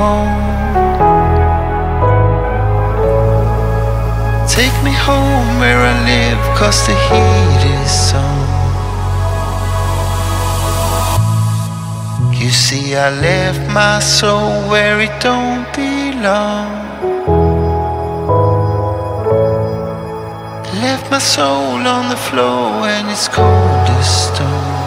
home. Take me home where I live, cause the heat is on. You see, I left my soul where it don't belong. Left my soul on the floor and it's cold as stone.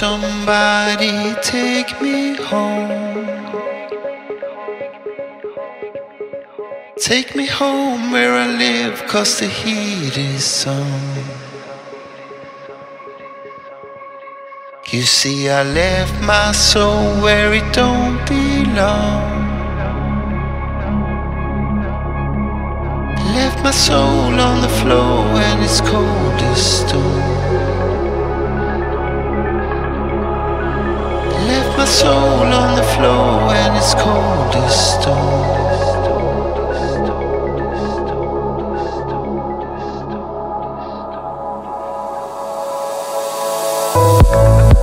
Somebody take me home? Take me home where I live, cause the heat is on. You see, I left my soul where it don't belong. Left my soul on the floor and it's cold as stone. soul on the floor and it's cold as stone. Thank